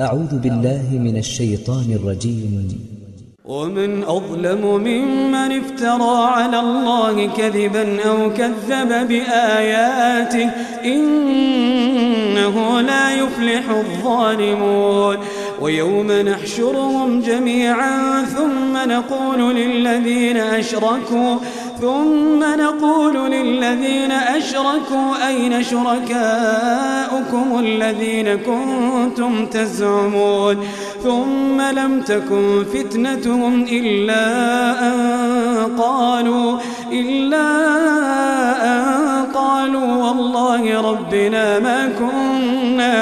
أعوذ بالله من الشيطان الرجيم. ومن أظلم ممن افترى على الله كذبا أو كذب بآياته إنه لا يفلح الظالمون. ويوم نحشرهم جميعا ثم نقول للذين أشركوا ثم نقول للذين أشركوا أين شركاؤكم الذين كنتم تزعمون ثم لم تكن فتنتهم إلا أن قالوا إلا أن قالوا والله ربنا ما كنا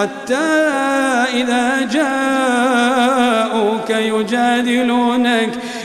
حتى إذا جاءوك يجادلونك.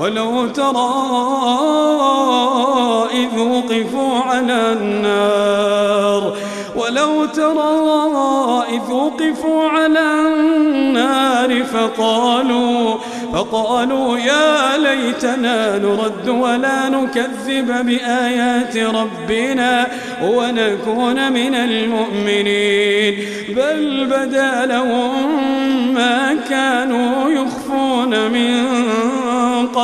ولو ترى إذ وقفوا على النار ولو ترى إذ وقفوا على النار فقالوا فقالوا يا ليتنا نرد ولا نكذب بآيات ربنا ونكون من المؤمنين. بل بدا لهم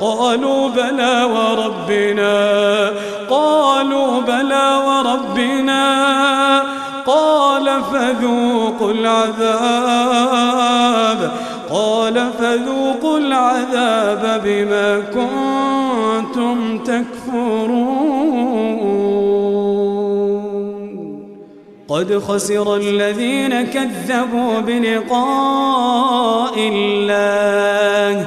قالوا بلى وربنا قالوا بلى وربنا قال فذوقوا العذاب قال فذوقوا العذاب بما كنتم تكفرون. قد خسر الذين كذبوا بلقاء الله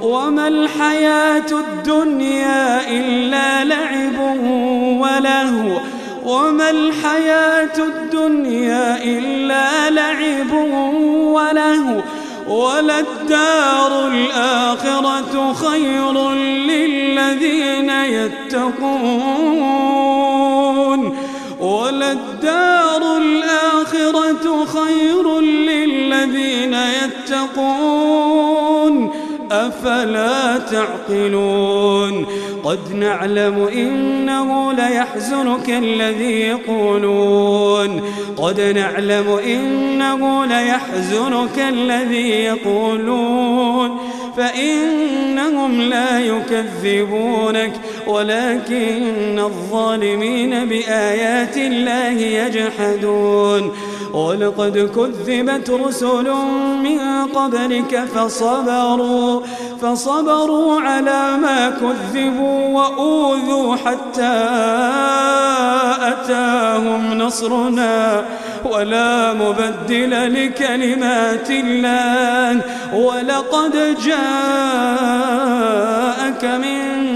وما الحياة الدنيا إلا لعب ولهو وما الحياة الدنيا إلا لعب ولهو وللدار الآخرة خير للذين يتقون وللدار الآخرة خير للذين يتقون أفلا تعقلون؟ قد نعلم إنه ليحزنك الذي يقولون. قد نعلم إنه ليحزنك الذي يقولون. فإنهم لا يكذبونك. ولكن الظالمين بآيات الله يجحدون. ولقد كذبت رسل من قبلك فصبروا فصبروا على ما كذبوا وأوذوا حتى أتاهم نصرنا. ولا مبدل لكلمات الله. ولقد جاءك من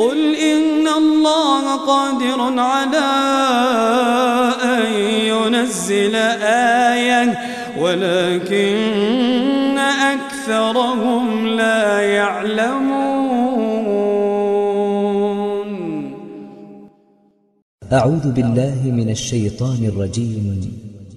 قل إن الله قادر على أن ينزل آية ولكن أكثرهم لا يعلمون. أعوذ بالله من الشيطان الرجيم.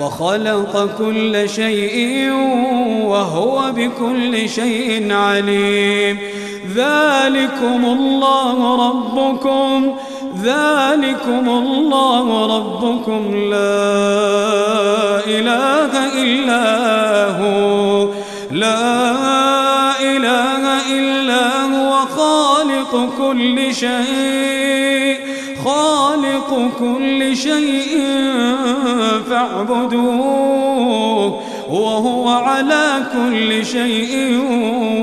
وخلق كل شيء وهو بكل شيء عليم. ذلكم الله ربكم. ذلكم الله ربكم. لا إله إلا هو. لا إله خالق كل شيء خالق كل شيء فاعبدوه وهو على كل شيء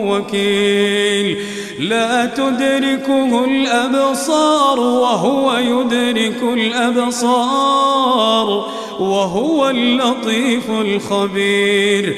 وكيل. لا تدركه الأبصار وهو يدرك الأبصار وهو اللطيف الخبير.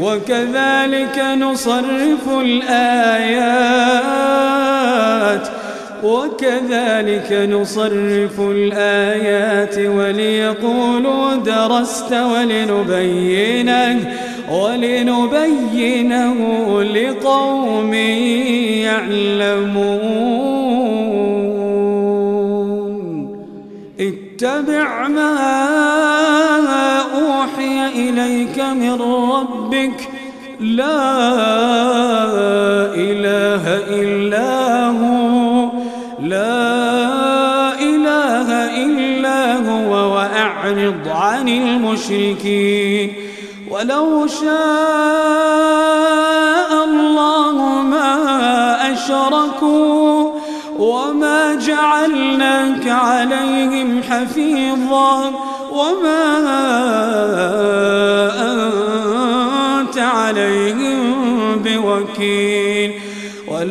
وكذلك نصرف الآيات وكذلك نصرف الآيات وليقولوا درست ولنبينه ولنبينه لقوم يعلمون. اتبع ما من ربك لا إله إلا هو لا إله إلا هو وأعرض عن المشركين. ولو شاء الله ما أشركوا وما جعلناك عليهم حفيظا وما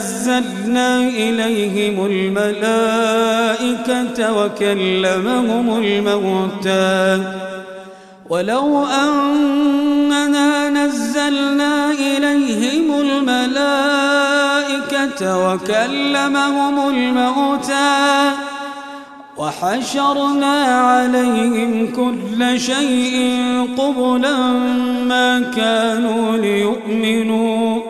نزلنا إليهم الملائكة وكلمهم الموتى. ولو أننا نزلنا إليهم الملائكة وكلمهم الموتى وحشرنا عليهم كل شيء قبلا ما كانوا ليؤمنوا.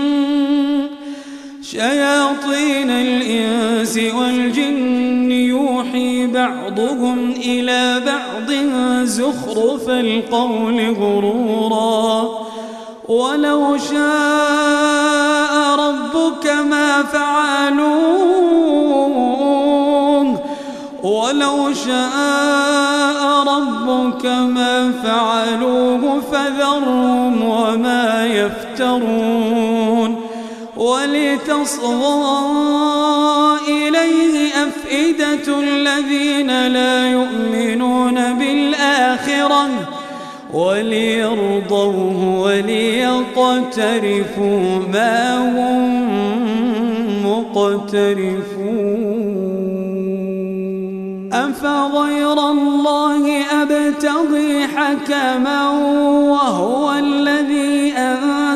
شياطين الإنس والجن يوحي بعضهم إلى بعض زخرف القول غرورا. ولو شاء ربك ما فعلوه. ولو شاء ربك ما فعلوه فذرهم وما يفترون. ولتصغى إليه أفئدة الذين لا يؤمنون بالآخرة وليرضوه وليقترفوا ما هم مقترفون. أفغير الله أبتغي حكما وهو الذي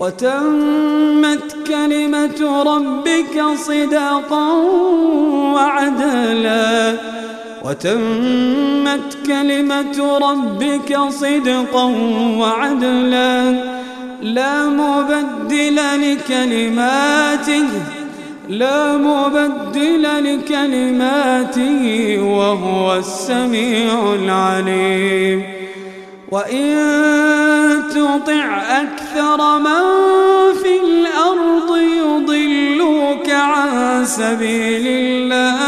وتمت كلمة ربك صدقا وعدلا وتمت كلمة ربك صدقا وعدلا. لا مبدل لكلماته لا مبدل لكلماته وهو السميع العليم. وإن تطع أكثر من في الأرض يضلوك عن سبيل الله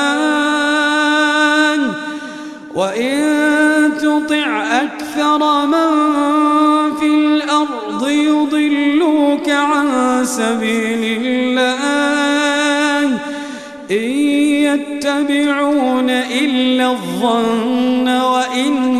وإن تطع أكثر من في الأرض يضلوك عن سبيل الله إن يتبعون إلا الظن وإن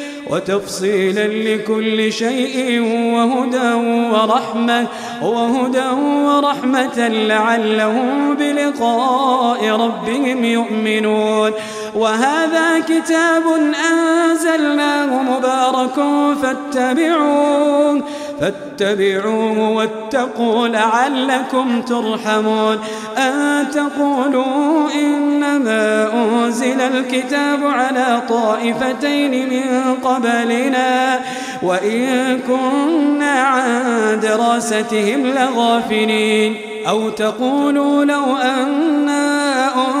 وتفصيلا لكل شيء وهدى ورحمة وهدى ورحمة لعلهم بلقاء ربهم يؤمنون. وهذا كتاب أنزلناه مبارك فاتبعوه فاتبعوه واتقوا لعلكم ترحمون. أن تقولوا إنما أنزل الكتاب على طائفتين من قبلنا وإن كنا عن دراستهم لغافلين. أو تقولوا لو أنا أنزل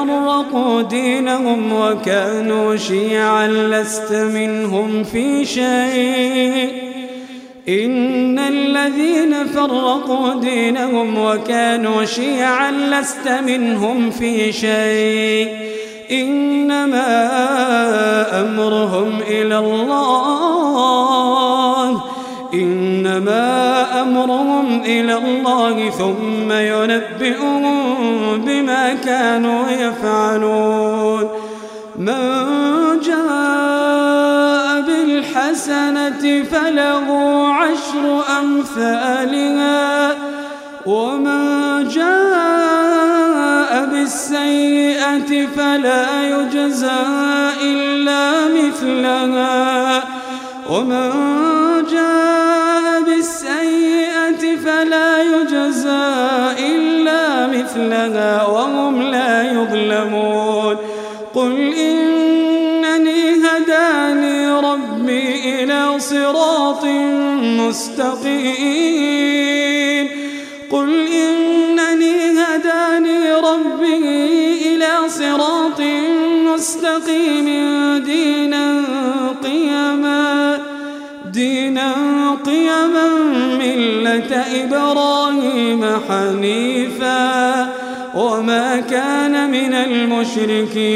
فرقوا دينهم وكانوا شيعا لست منهم في شيء. إن الذين فرقوا دينهم وكانوا شيعا لست منهم في شيء. إنما أمرهم إلى الله. إنما أمرهم إلى الله ثم ينبئهم بما كانوا يفعلون. من جاء بالحسنة فله عشر أمثالها ومن جاء بالسيئة فلا يجزى إلا مثلها ومن مثلها وهم لا يظلمون. قل إنني هداني ربي إلى صراط مستقيم. قل إنني هداني ربي إلى صراط مستقيم دينا ملة إبراهيم حنيفا وما كان من المشركين.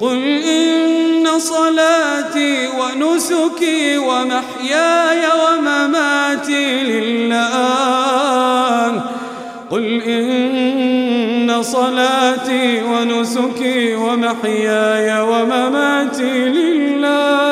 قل إن صلاتي ونسكي ومحياي ومماتي لله. قل إن صلاتي ونسكي ومحياي ومماتي لله.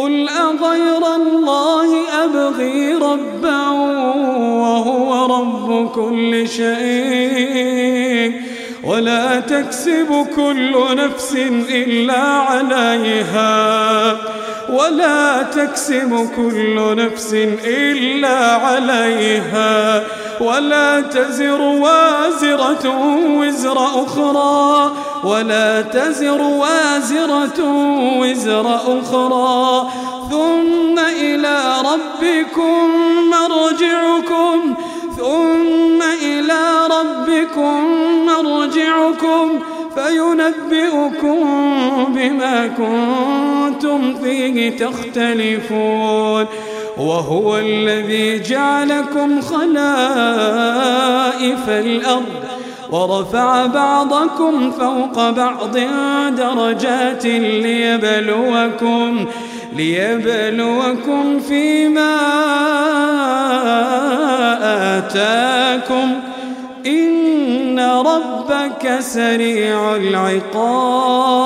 قل أغير الله أبغي ربا وهو رب كل شيء ولا تكسب كل نفس إلا عليها ولا تكسب كل نفس إلا عليها ولا تزر وازرة وزر أخرى ولا تزر وازرة وزر أخرى ثم إلى ربكم مرجعكم ثم إلى ربكم مرجعكم فينبئكم بما كنتم فيه تختلفون. وهو الذي جعلكم خلائف الأرض ورفع بعضكم فوق بعض درجات ليبلوكم ليبلوكم فيما آتاكم. إن ربك سريع العقاب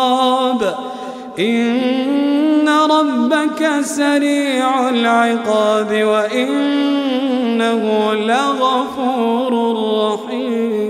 إن ربك سريع العقاب وإنه لغفور رحيم